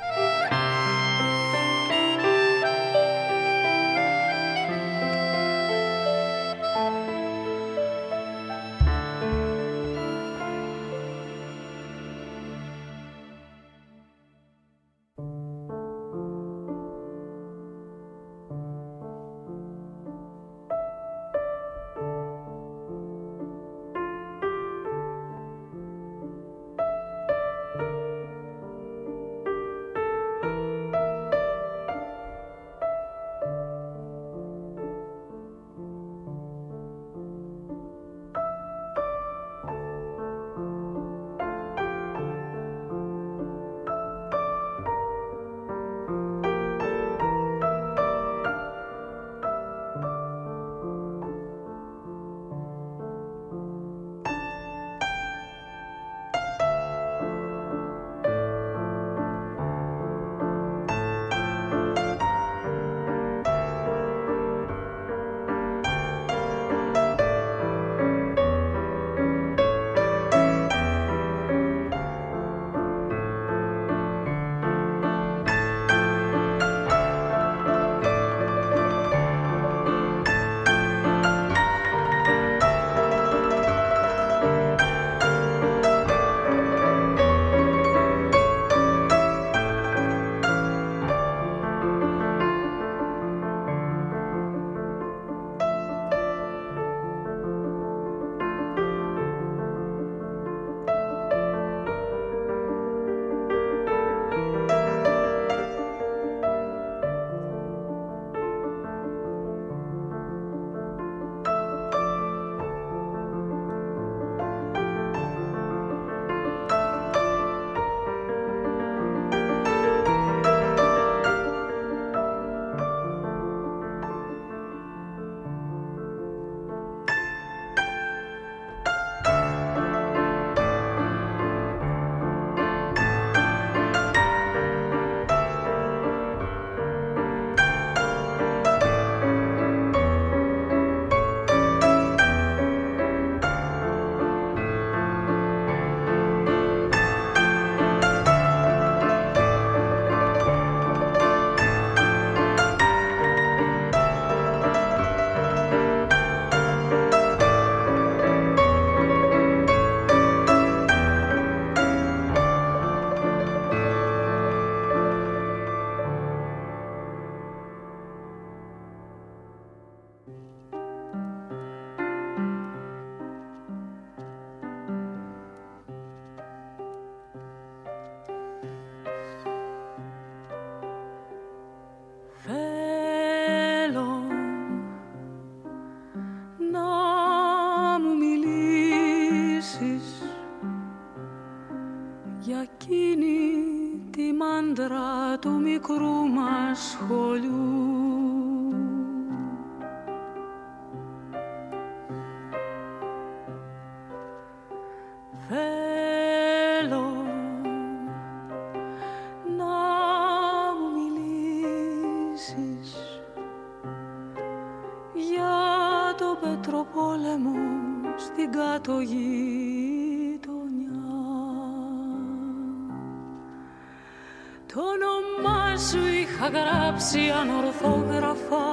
Γράψει ανορθόγραφα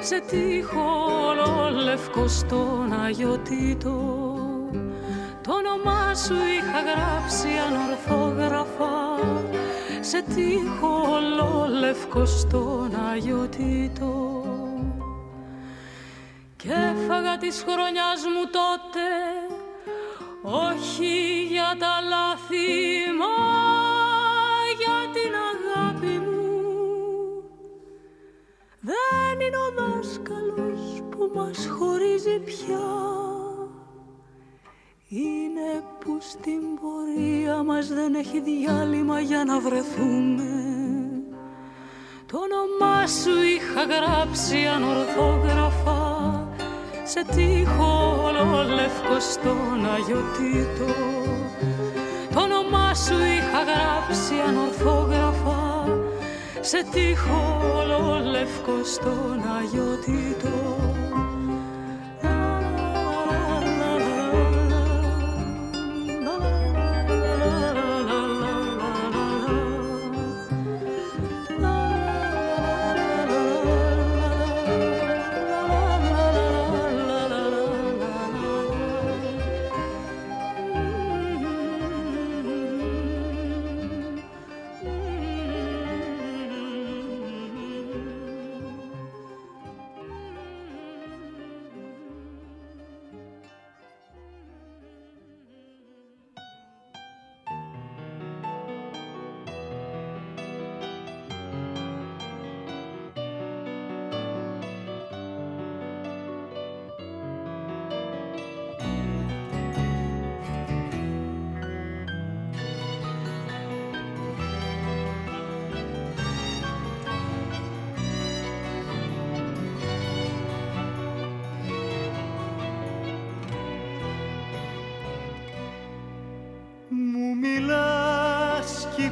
σε τείχο λευκό στον Άγιο Το όνομά σου είχα γράψει ανορθόγραφα σε τείχο λευκό στον Άγιο Και έφαγα της χρονιάς μου τότε όχι για τα λάθη μας χωρίζει πια. Είναι που στην πορεία μας δεν έχει διάλειμμα για να βρεθούμε. Το όνομά σου είχα γράψει ανορθόγραφα σε τείχο λευκό στον Αγιο το όνομά σου είχα γράψει ανορθόγραφα σε τείχο λευκό στον Αγιοτήτο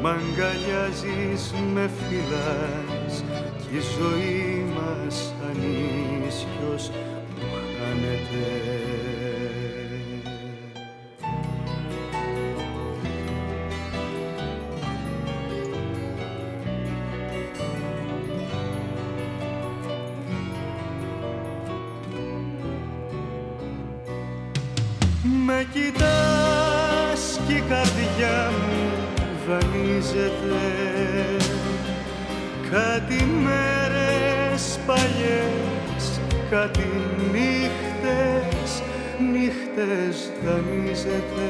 μ' αγκαλιάζεις, με φυλάς κι η ζωή μας ανίσιος που χάνεται δανείζεται κάτι μέρες παλιές, κάτι νύχτες, νύχτες δανείζεται.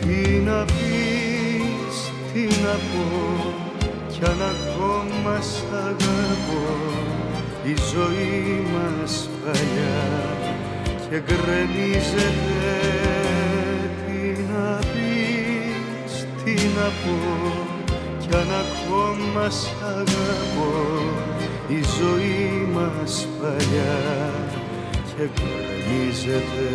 Τι να πεις, τι να πω κι αν ακόμα σ' αγαπώ. Η ζωή μας παλιά και γκρεμίζεται να πω κι αν ακόμα σ' αγαπώ η ζωή μας παλιά και γκρεμίζεται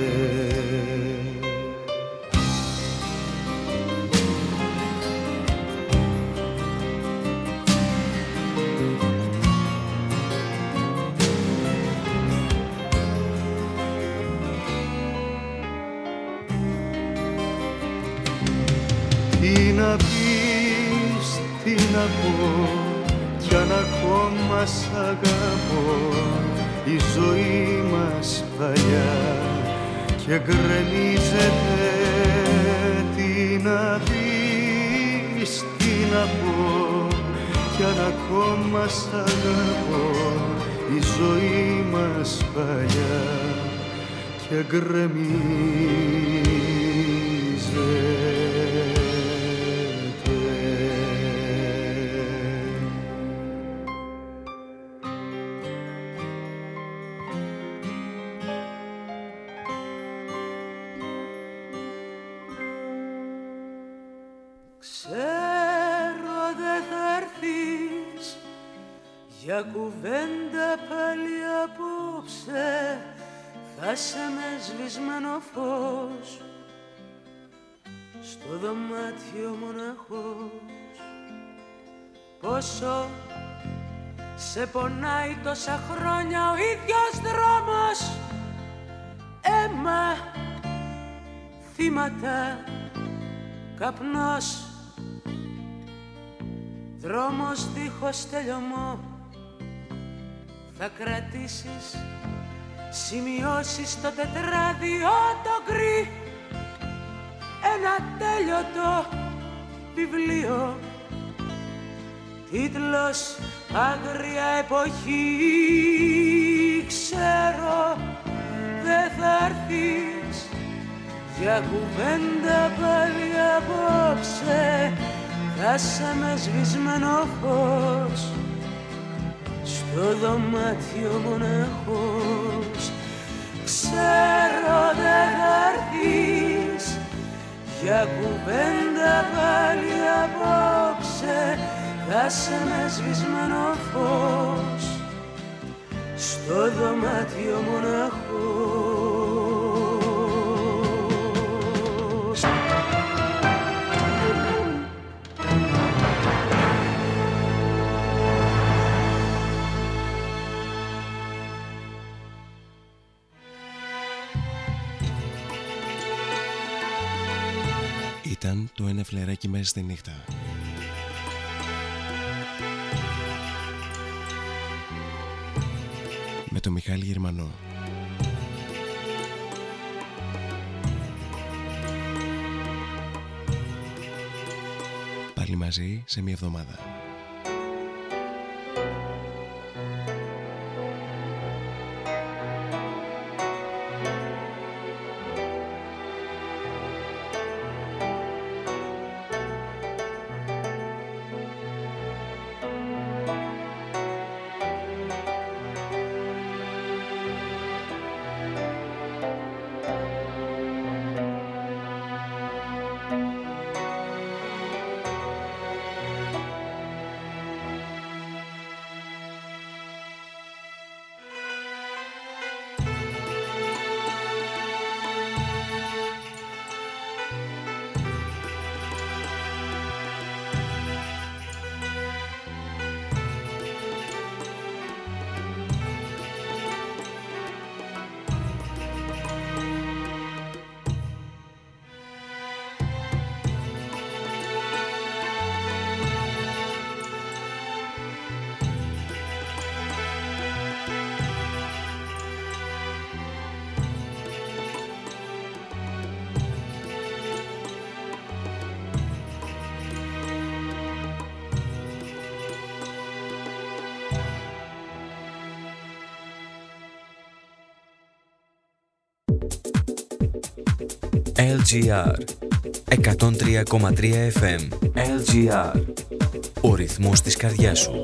στο δωμάτιο μοναχός. Πόσο σε πονάει τόσα χρόνια ο ίδιος δρόμος. Αίμα θύματα καπνός. Δρόμος δίχως τελειωμό θα κρατήσεις σημειώσεις στο τετράδιο το γκρι ένα τέλειωτο βιβλίο. Τίτλος Άγρια εποχή ξέρω δεν θα έρθεις για κουβέντα πάλι απόψε. Θα σε με σβησμένο φως. Στο δωμάτιο μοναχός ξέρω δεν θα για κουβέντα πάλι απόψε θα σε με σβησμένο φως. Στο δωμάτιο μοναχός το ένα φλεράκι μέσα στη νύχτα. Με το Μιχάλη Γερμανό. Πάλι μαζί σε μια εβδομάδα. LGR 103,3 FM LGR Ο ρυθμός της καρδιάς σου